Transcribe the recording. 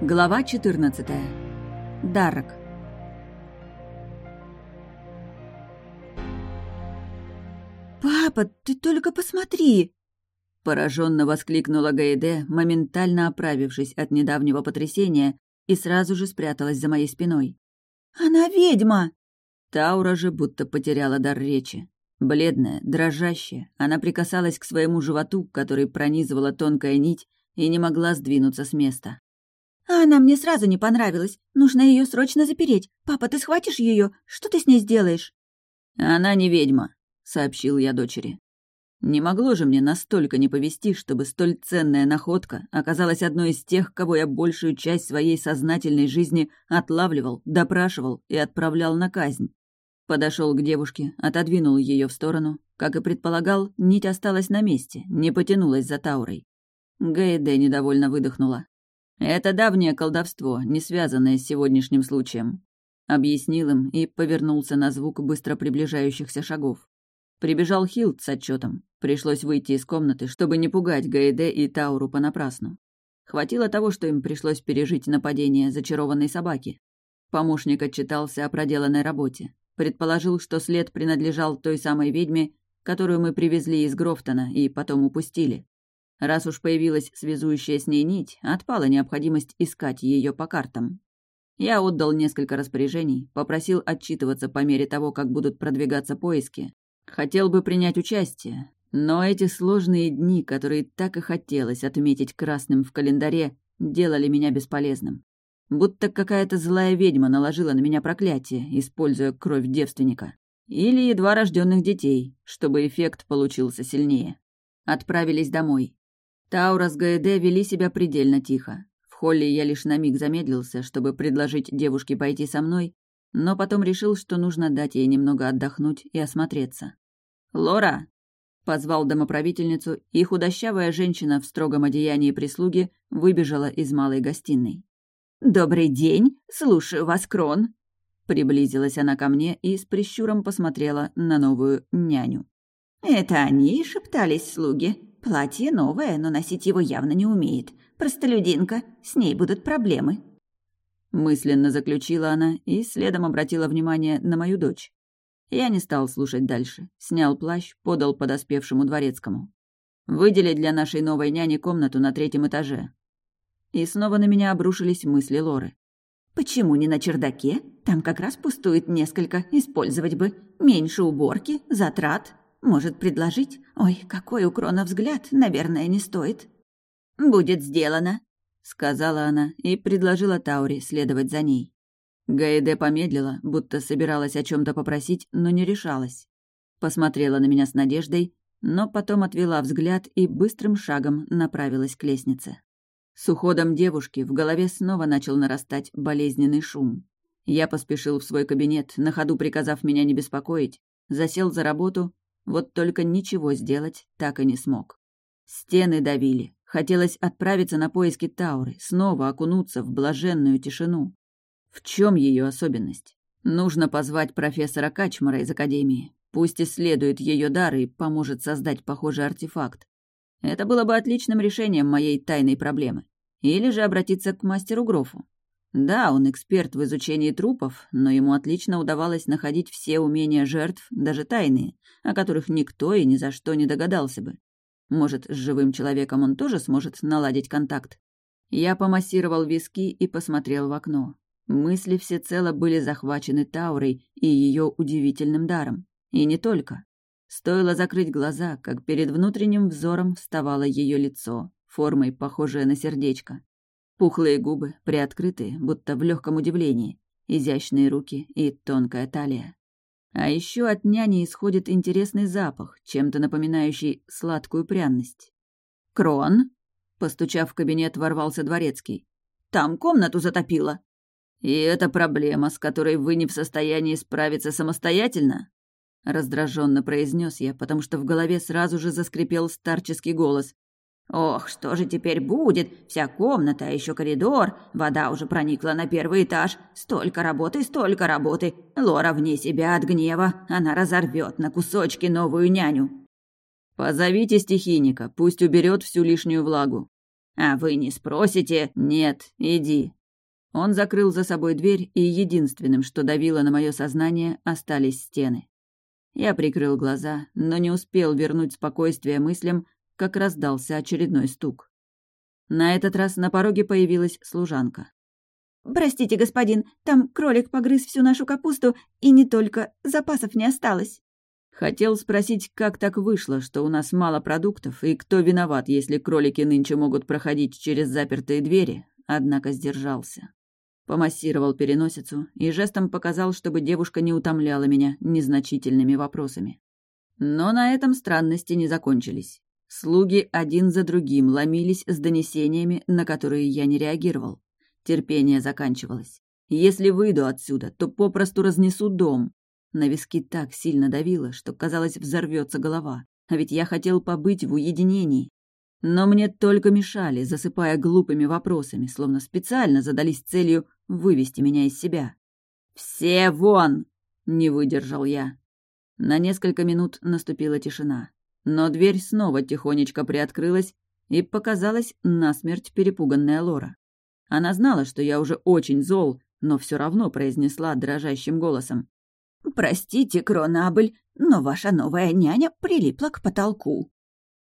Глава 14. Дарок. «Папа, ты только посмотри!» Пораженно воскликнула Гаэде, моментально оправившись от недавнего потрясения, и сразу же спряталась за моей спиной. «Она ведьма!» Таура же будто потеряла дар речи. Бледная, дрожащая, она прикасалась к своему животу, который пронизывала тонкая нить, и не могла сдвинуться с места. «А она мне сразу не понравилась. Нужно ее срочно запереть. Папа, ты схватишь ее? Что ты с ней сделаешь?» «Она не ведьма», — сообщил я дочери. Не могло же мне настолько не повести, чтобы столь ценная находка оказалась одной из тех, кого я большую часть своей сознательной жизни отлавливал, допрашивал и отправлял на казнь. Подошел к девушке, отодвинул ее в сторону. Как и предполагал, нить осталась на месте, не потянулась за Таурой. Гейде недовольно выдохнула. «Это давнее колдовство, не связанное с сегодняшним случаем», — объяснил им и повернулся на звук быстро приближающихся шагов. Прибежал Хилд с отчетом. Пришлось выйти из комнаты, чтобы не пугать Гаэде и Тауру понапрасну. Хватило того, что им пришлось пережить нападение зачарованной собаки. Помощник отчитался о проделанной работе. Предположил, что след принадлежал той самой ведьме, которую мы привезли из Грофтона и потом упустили. Раз уж появилась связующая с ней нить, отпала необходимость искать ее по картам. Я отдал несколько распоряжений, попросил отчитываться по мере того, как будут продвигаться поиски. Хотел бы принять участие, но эти сложные дни, которые так и хотелось отметить красным в календаре, делали меня бесполезным. Будто какая-то злая ведьма наложила на меня проклятие, используя кровь девственника. Или едва рожденных детей, чтобы эффект получился сильнее. Отправились домой. Таура с Гаэде вели себя предельно тихо. В холле я лишь на миг замедлился, чтобы предложить девушке пойти со мной, но потом решил, что нужно дать ей немного отдохнуть и осмотреться. «Лора!» — позвал домоправительницу, и худощавая женщина в строгом одеянии прислуги выбежала из малой гостиной. «Добрый день! Слушаю вас, Крон!» Приблизилась она ко мне и с прищуром посмотрела на новую няню. «Это они?» — шептались слуги. «Платье новое, но носить его явно не умеет. Простолюдинка, с ней будут проблемы». Мысленно заключила она и следом обратила внимание на мою дочь. Я не стал слушать дальше. Снял плащ, подал подоспевшему дворецкому. «Выдели для нашей новой няни комнату на третьем этаже. И снова на меня обрушились мысли Лоры. «Почему не на чердаке? Там как раз пустует несколько, использовать бы. Меньше уборки, затрат. Может предложить? Ой, какой у Крона взгляд, наверное, не стоит». «Будет сделано», — сказала она и предложила Таури следовать за ней. Гаэде помедлила, будто собиралась о чем то попросить, но не решалась. Посмотрела на меня с надеждой, но потом отвела взгляд и быстрым шагом направилась к лестнице. С уходом девушки в голове снова начал нарастать болезненный шум. Я поспешил в свой кабинет, на ходу приказав меня не беспокоить, засел за работу, вот только ничего сделать так и не смог. Стены давили, хотелось отправиться на поиски Тауры, снова окунуться в блаженную тишину. В чем ее особенность? Нужно позвать профессора Качмара из Академии. Пусть исследует ее дар и поможет создать похожий артефакт. Это было бы отличным решением моей тайной проблемы. Или же обратиться к мастеру Грофу. Да, он эксперт в изучении трупов, но ему отлично удавалось находить все умения жертв, даже тайные, о которых никто и ни за что не догадался бы. Может, с живым человеком он тоже сможет наладить контакт? Я помассировал виски и посмотрел в окно. Мысли всецело были захвачены Таурой и ее удивительным даром. И не только. Стоило закрыть глаза, как перед внутренним взором вставало ее лицо, формой похожее на сердечко. Пухлые губы, приоткрытые, будто в легком удивлении, изящные руки и тонкая талия. А еще от няни исходит интересный запах, чем-то напоминающий сладкую пряность. «Крон?» — постучав в кабинет, ворвался дворецкий. «Там комнату затопило!» «И это проблема, с которой вы не в состоянии справиться самостоятельно?» Раздраженно произнес я, потому что в голове сразу же заскрипел старческий голос. «Ох, что же теперь будет? Вся комната, а еще коридор. Вода уже проникла на первый этаж. Столько работы, столько работы. Лора вне себя от гнева. Она разорвет на кусочки новую няню». «Позовите стихийника, пусть уберет всю лишнюю влагу». «А вы не спросите?» «Нет, иди». Он закрыл за собой дверь, и единственным, что давило на мое сознание, остались стены. Я прикрыл глаза, но не успел вернуть спокойствие мыслям, как раздался очередной стук. На этот раз на пороге появилась служанка. «Простите, господин, там кролик погрыз всю нашу капусту, и не только, запасов не осталось». Хотел спросить, как так вышло, что у нас мало продуктов, и кто виноват, если кролики нынче могут проходить через запертые двери, однако сдержался. Помассировал переносицу и жестом показал, чтобы девушка не утомляла меня незначительными вопросами. Но на этом странности не закончились. Слуги один за другим ломились с донесениями, на которые я не реагировал. Терпение заканчивалось. Если выйду отсюда, то попросту разнесу дом, на виски так сильно давило, что, казалось, взорвется голова. А ведь я хотел побыть в уединении. Но мне только мешали, засыпая глупыми вопросами, словно специально задались целью вывести меня из себя. «Все вон!» — не выдержал я. На несколько минут наступила тишина. Но дверь снова тихонечко приоткрылась, и показалась насмерть перепуганная Лора. Она знала, что я уже очень зол, но все равно произнесла дрожащим голосом. «Простите, Кронабль, но ваша новая няня прилипла к потолку».